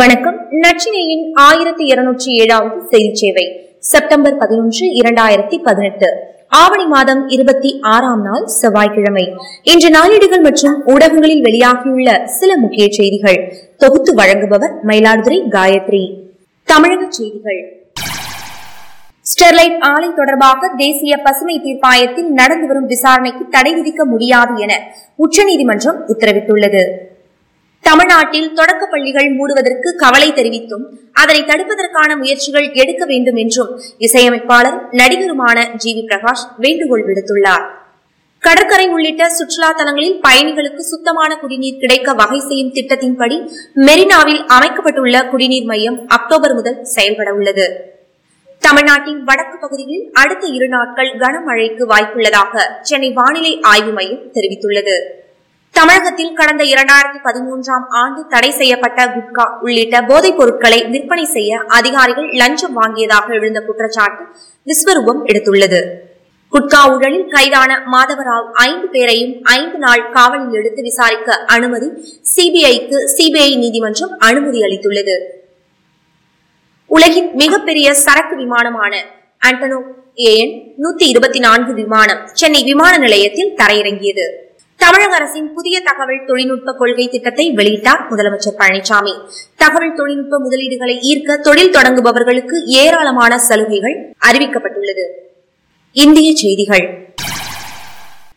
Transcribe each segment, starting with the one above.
வணக்கம். நச்சினையின் ஆயிரத்தி இருநூற்றி ஏழாவது செய்தி சேவை செப்டம்பர் பதினொன்று இரண்டாயிரத்தி பதினெட்டு. ஆவணி மாதம் இருபத்தி ஆறாம் நாள் செவ்வாய்க்கிழமை. இன்று நாளிடுகள் மற்றும் ஊடகங்களில் வெளியாகியுள்ள சில முக்கிய செய்திகள். தொகுத்து வழங்குபவர் மயிலாடுதுறை காயத்ரி. தமிழக செய்திகள். ஸ்டெர்லைட் ஆலை தொடர்பாக தேசிய பசுமை தீர்ப்பாயத்தில் நடந்து வரும் விசாரணைக்கு தடை விதிக்க முடியாது என உச்சநீதிமன்றம் உத்தரவிட்டுள்ளது. தமிழ்நாட்டில் தொடக்க பள்ளிகள் மூடுவதற்கு கவலை தெரிவித்தும் அதனை தடுப்பதற்கான முயற்சிகள் எடுக்க வேண்டும் என்றும் இசையமைப்பாளர் நடிகருமான ஜி வி பிரகாஷ் வேண்டுகோள் விடுத்துள்ளார். கடற்கரை உள்ளிட்ட சுற்றுலா தலங்களில் பயணிகளுக்கு சுத்தமான குடிநீர் கிடைக்க வகை செய்யும் திட்டத்தின்படி மெரினாவில் அமைக்கப்பட்டுள்ள குடிநீர் மையம் அக்டோபர் முதல் செயல்பட உள்ளது. தமிழ்நாட்டின் வடக்கு பகுதியில் அடுத்த இரு நாட்கள் கனமழைக்கு வாய்ப்புள்ளதாக சென்னை வானிலை ஆய்வு மையம் தெரிவித்துள்ளது. தமிழகத்தில் கடந்த இரண்டாயிரத்தி பதிமூன்றாம் ஆண்டு தடை செய்யப்பட்ட குட்கா உள்ளிட்ட போதைப் பொருட்களை விற்பனை செய்ய அதிகாரிகள் லஞ்சம் வாங்கியதாக எழுந்த குற்றச்சாட்டு விஸ்வரூபம் எடுத்துள்ளது. குட்கா ஊழலில் கைதான மாதவராவ் ஐந்து பேரையும் ஐந்து நாள் காவலில் எடுத்து விசாரிக்க அனுமதி சிபிஐக்கு சிபிஐ நீதிமன்றம் அனுமதி அளித்துள்ளது. உலகின் மிகப்பெரிய சரக்கு விமானமான ஆண்டனோ ஏஎன் நூத்தி இருபத்தி நான்கு விமானம் சென்னை விமான நிலையத்தில் தரையிறங்கியது. தமிழக அரசின் புதிய தகவல் தொழில்நுட்ப கொள்கை திட்டத்தை வெளியிட்டார் முதலமைச்சர் பழனிசாமி தகவல் தொழில்நுட்ப முதலீடுகளை ஈர்க்க தொழில் தொடங்குபவர்களுக்கு ஏராளமான சலுகைகள் அறிவிக்கப்பட்டுள்ளது. இந்திய செய்திகள்.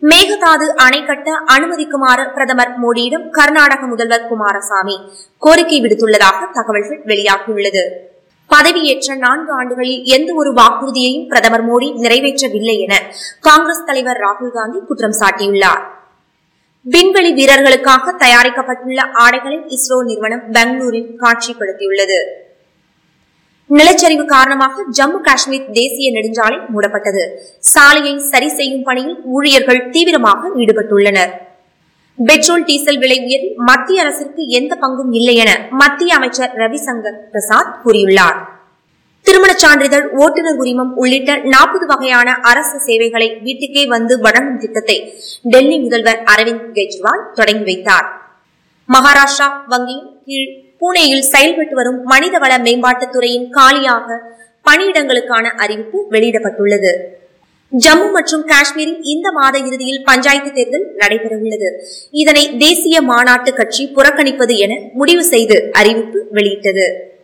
மேகதாது அணை கட்ட அனுமதிக்குமாறு பிரதமர் மோடியிடம் கர்நாடக முதல்வர் குமாரசாமி கோரிக்கை விடுத்துள்ளதாக தகவல்கள் வெளியாகியுள்ளது. பதவியேற்ற நான்கு ஆண்டுகளில் எந்த ஒரு வாக்குறுதியையும் பிரதமர் மோடி நிறைவேற்றவில்லை என காங்கிரஸ் தலைவர் ராகுல் காந்தி குற்றம் சாட்டியுள்ளார். விண்வெளி வீரர்களுக்காக தயாரிக்கப்பட்டுள்ள ஆடைகளை இஸ்ரோ நிறுவனம் பெங்களூரில் காட்சிப்படுத்தியுள்ளது. நிலச்சரிவு காரணமாக ஜம்மு காஷ்மீர் தேசிய நெடுஞ்சாலை மூடப்பட்டது. சாலையை சரி செய்யும் பணியில் ஊழியர்கள் தீவிரமாக ஈடுபட்டுள்ளனர். பெட்ரோல் டீசல் விலை உயர்வில் மத்திய அரசிற்கு எந்த பங்கும் இல்லை என மத்திய அமைச்சர் ரவிசங்கர் பிரசாத் கூறியுள்ளார். திருமணச் சான்றிதழ் ஓட்டுநர் உரிமம் உள்ளிட்ட நாற்பது வகையான அரசு சேவைகளை வீட்டுக்கே வந்து வழங்கும் திட்டத்தை டெல்லி முதல்வர் அரவிந்த் கெஜ்ரிவால் தொடங்கி வைத்தார். மகாராஷ்டிரா வங்கியின் கீழ் புனேயில் செயல்பட்டு வரும் மனிதவள மேம்பாட்டுத் துறையின் காலியாக பணியிடங்களுக்கான அறிவிப்பு வெளியிடப்பட்டுள்ளது. ஜம்மு மற்றும் காஷ்மீரில் இந்த மாத இறுதியில் பஞ்சாயத்து தேர்தல் நடைபெறவுள்ளது. இதனை தேசிய மாநாட்டு கட்சி புறக்கணிப்பது என முடிவு செய்து அறிவிப்பு வெளியிட்டது.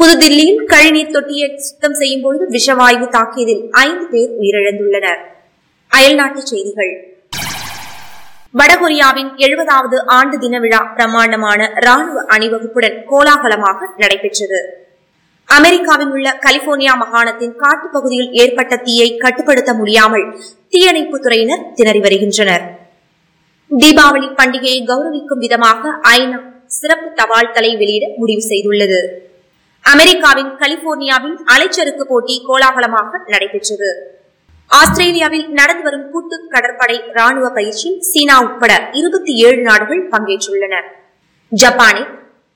புதுதில்லியில் கழிநீர் தொட்டியை சுத்தம் செய்யும் பொழுது விஷவாயு தாக்கியதில் ஐந்து பேர் உயிரிழந்துள்ளனர். அயல்நாட்டுச் செய்திகள். வடகொரியாவின் எழுபதாவது ஆண்டு தின விழா பிரமாண்டமான ராணுவ அணிவகுப்புடன் கோலாகலமாக நடைபெற்றது. அமெரிக்காவில் உள்ள கலிபோர்னியா மாகாணத்தின் காட்டுப்பகுதியில் ஏற்பட்ட தீயை கட்டுப்படுத்த முடியாமல் தீயணைப்புத் துறையினர் திணறி வருகின்றனர். தீபாவளி பண்டிகையை கௌரவிக்கும் விதமாக ஐநா சிறப்பு தபால் தலை வெளியிட முடிவு செய்துள்ளது. அமெரிக்காவின் கலிபோர்னியாவின் அலைச்சறுக்கு போட்டி கோலாகலமாக நடைபெற்றது. ஆஸ்திரேலியாவில் நடந்து வரும் கூட்டு கடற்படை ராணுவ பயிற்சியில் சீனா உட்பட இருபத்தி ஏழு நாடுகள் பங்கேற்றுள்ளன. ஜப்பானில்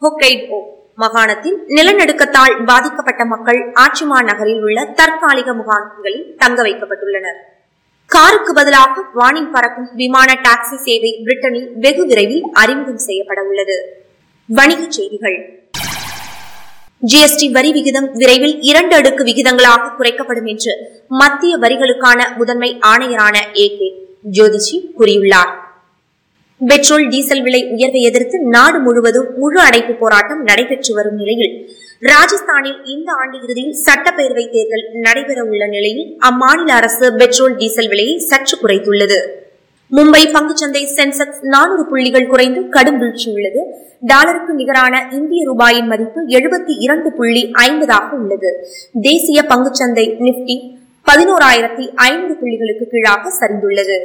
ஹொக்கைடோ மாகாணத்தில் நிலநடுக்கத்தால் பாதிக்கப்பட்ட மக்கள் ஆச்சிமா நகரில் உள்ள தற்காலிக முகாம்களில் தங்க வைக்கப்பட்டுள்ளனர். காருக்கு பதிலாக வானில் பறக்கும் விமான டாக்ஸி சேவை பிரிட்டனில் வெகு விரைவில் அறிமுகம் செய்யப்பட உள்ளது வணிகச் செய்திகள். ஜிஎஸ்டி வரி விகிதம் விரைவில் இரண்டு அடுக்கு விகிதங்களாக குறைக்கப்படும் என்று மத்திய வரிகளுக்கான முதன்மை ஆணையரான ஏ கே ஜோதிஷி கூறியுள்ளார். பெட்ரோல் டீசல் விலை உயர்வை எதிர்த்து நாடு முழுவதும் முழு அடைப்பு போராட்டம் நடைபெற்று வரும் நிலையில் ராஜஸ்தானில் இந்த ஆண்டு இறுதியில் சட்டப்பேரவை தேர்தல் நடைபெற உள்ள நிலையில் அம்மாநில அரசு பெட்ரோல் டீசல் விலையை சற்று குறைத்துள்ளது. மும்பை பங்குச்சந்தை சென்செக்ஸ் நான்கு புள்ளிகள் குறைந்து கடும் வீழ்ச்சியுள்ளது டாலருக்கு நிகரான இந்திய ரூபாயின் மதிப்பு எழுபத்தி இரண்டு புள்ளி ஐம்பதாக உள்ளது. தேசிய பங்குச்சந்தை நிப்டி பதினோராயிரத்தி ஐநூறு புள்ளிகளுக்கு கீழாக சரிந்துள்ளது.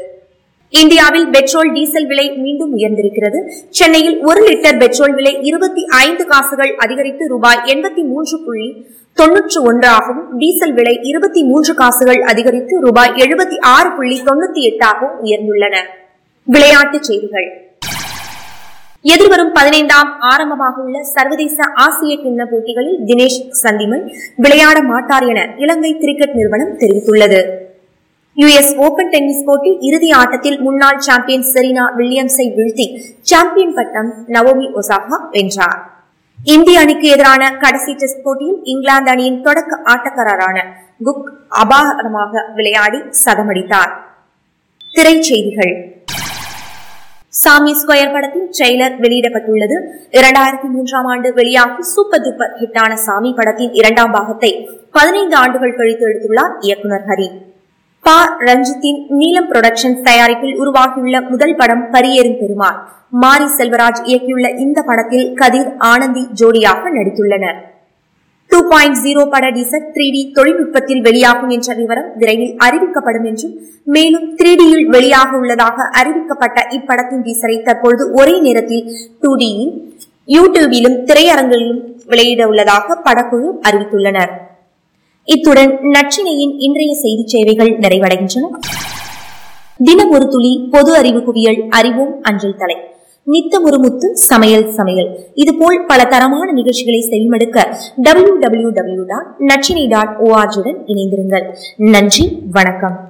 இந்தியாவில் பெட்ரோல் டீசல் விலை மீண்டும் உயர்ந்திருக்கிறது. சென்னையில் ஒரு லிட்டர் பெட்ரோல் விலை இருபத்தி ஐந்து காசுகள் அதிகரித்து ரூபாய் எண்பத்தி மூன்று புள்ளி தொன்னூற்று ஒன்றாகவும் டீசல் விலை இருபத்தி மூன்று காசுகள் அதிகரித்து ரூபாய் எழுபத்தி ஆறு புள்ளி தொண்ணூத்தி எட்டாகவும் உயர்ந்துள்ளன. விளையாட்டுச் செய்திகள். எதிர்வரும் பதினைந்தாம் ஆரம்பமாக உள்ள சர்வதேச ஆசிய கிண்ண போட்டிகளில் தினேஷ் சந்திமன் விளையாட மாட்டார் என இலங்கை கிரிக்கெட் நிறுவனம் தெரிவித்துள்ளது. யுஎஸ் ஓபன் டென்னிஸ் போட்டி இறுதி ஆட்டத்தில் முன்னாள் சாம்பியன் செரீனா வில்லியம்ஸை வீழ்த்தி சாம்பியன் பட்டம் நவோமி ஒசாகா வென்றார். இந்திய அணிக்கு எதிரான கடைசி டெஸ்ட் போட்டியில் இங்கிலாந்து அணியின் தொடக்க ஆட்டக்காரரான குக் அபாரமாக விளையாடி சதமடித்தார். திரைச்செய்திகள். சாமி ஸ்கொயர் படத்தின் ட்ரெய்லர் வெளியிடப்பட்டுள்ளது. இரண்டாயிரத்தி மூன்றாம் ஆண்டு வெளியாகி சூப்பர் டூப்பர் ஹிட்டான சாமி படத்தின் இரண்டாம் பாகத்தை பதினைந்து ஆண்டுகள் கழித்து எடுத்துள்ளார் இயக்குனர் ஹரி. பா. ரஞ்சித்தின் நீலம் புரொடக்ஷன்ஸ் தயாரிப்பில் உருவாகியுள்ள முதல் படம் பரியேறும் பெருமாள். மாரி செல்வராஜ் இயக்கியுள்ள இந்த படத்தில் கதிர் ஆனந்தி ஜோடியாக நடித்துள்ளனர். டூ பாயிண்ட் ஜீரோ பட டீசர் த்ரீ டி தொழில்நுட்பத்தில் வெளியாகும் என்ற விவரம் விரைவில் அறிவிக்கப்படும் என்றும் மேலும் த்ரீ டியில் வெளியாக உள்ளதாக அறிவிக்கப்பட்ட இப்படத்தின் டீசரை தற்பொழுது ஒரே நேரத்தில் டூ டியில் யூடியூபிலும் திரையரங்கிலும் வெளியிட உள்ளதாக படக்குழு அறிவித்துள்ளனர். இத்துடன் நச்சினையின் இன்றைய செய்தி சேவைகள் நிறைவடைகின்றன. தினம் ஒரு துளி பொது அறிவு குவியல் அறிவும் அஞ்சல் தலை. நித்தம் ஒரு முத்து சமையல் சமையல். இதுபோல் பல தரமான நிகழ்ச்சிகளை செவிமடுக்க டபிள்யூ டபிள்யூ டபிள்யூ டாட் நச்சினை டாட் ஓஆர்ஜியுடன் இணைந்திருங்கள். நன்றி வணக்கம்.